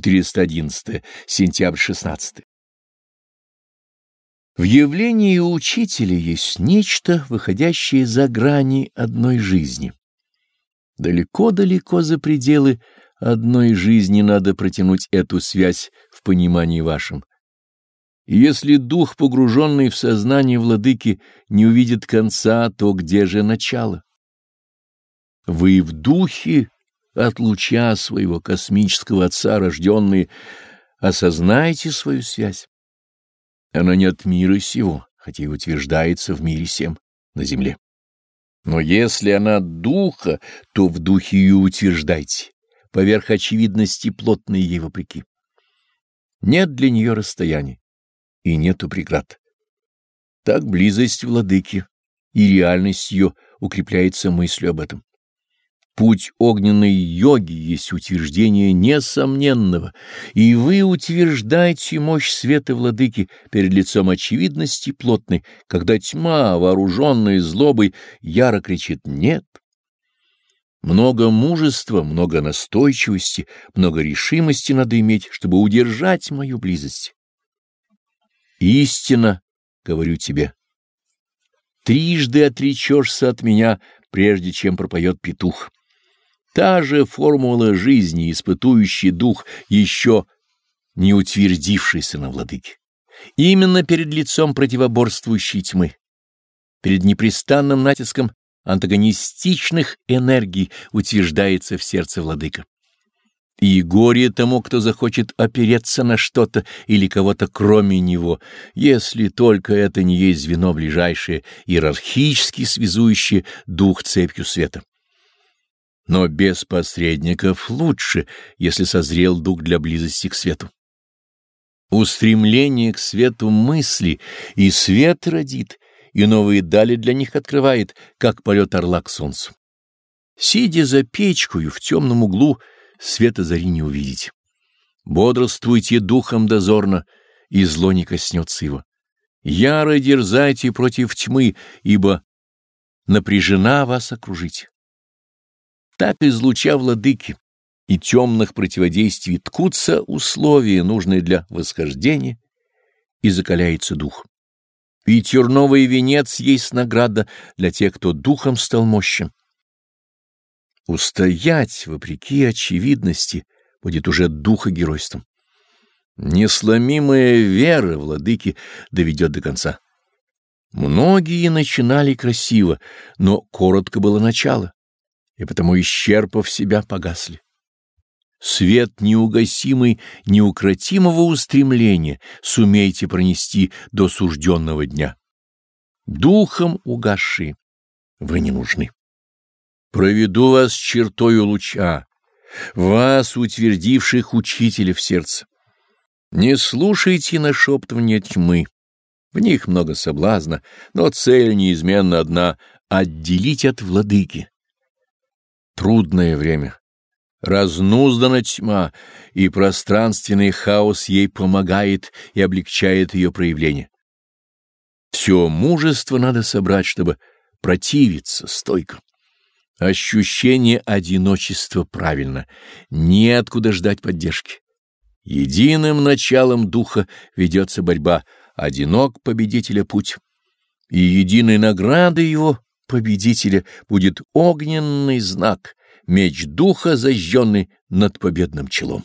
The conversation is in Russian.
411. Сентябрь 16. В явлении учителя есть нечто, выходящее за грани одной жизни. Далеко-далеко за пределы одной жизни надо протянуть эту связь в понимании вашем. Если дух, погруженный в сознание владыки, не увидит конца, то где же начало? Вы в духе от луча своего космического отца рожденные, осознайте свою связь. Она не от мира сего, хотя и утверждается в мире всем на земле. Но если она духа, то в духе ее утверждайте, поверх очевидности плотной ей вопреки. Нет для нее расстояния и нету преград. Так близость владыки и реальность ее укрепляется мыслью об этом. Путь огненной йоги есть утверждение несомненного, и вы утверждаете мощь света владыки перед лицом очевидности плотной, когда тьма, вооруженная злобой, яро кричит «нет». Много мужества, много настойчивости, много решимости надо иметь, чтобы удержать мою близость. Истина, говорю тебе, трижды отречешься от меня, прежде чем пропоет петух. Та же формула жизни, испытующий дух, еще не утвердившийся на владыке. Именно перед лицом противоборствующей тьмы, перед непрестанным натиском антагонистичных энергий утверждается в сердце владыка. И горе тому, кто захочет опереться на что-то или кого-то кроме него, если только это не есть звено ближайшее, иерархически связующее дух цепью света. Но без посредников лучше, если созрел дух для близости к свету. Устремление к свету мысли и свет родит, и новые дали для них открывает, как полет орла к солнцу. Сидя за печкою в темном углу, света зари не увидите. Бодрствуйте духом дозорно, и зло не коснется его. Яро дерзайте против тьмы, ибо напряжена вас окружить так из луча владыки и темных противодействий ткутся условия, нужные для восхождения, и закаляется дух. И терновый венец есть награда для тех, кто духом стал мощен. Устоять, вопреки очевидности, будет уже духа геройством. Несломимая вера владыки доведет до конца. Многие начинали красиво, но коротко было начало и потому, исчерпав себя, погасли. Свет неугасимый, неукротимого устремления сумейте пронести до сужденного дня. Духом угасшие вы не нужны. Проведу вас чертою луча, вас, утвердивших учителя в сердце. Не слушайте нашептывания тьмы. В них много соблазна, но цель неизменно одна — отделить от владыки трудное время. Разнуздана тьма, и пространственный хаос ей помогает и облегчает ее проявление. Все мужество надо собрать, чтобы противиться стойко. Ощущение одиночества правильно, неоткуда ждать поддержки. Единым началом духа ведется борьба, одинок победителя путь, и единой наградой его победителя будет огненный знак, меч духа, зажженный над победным челом.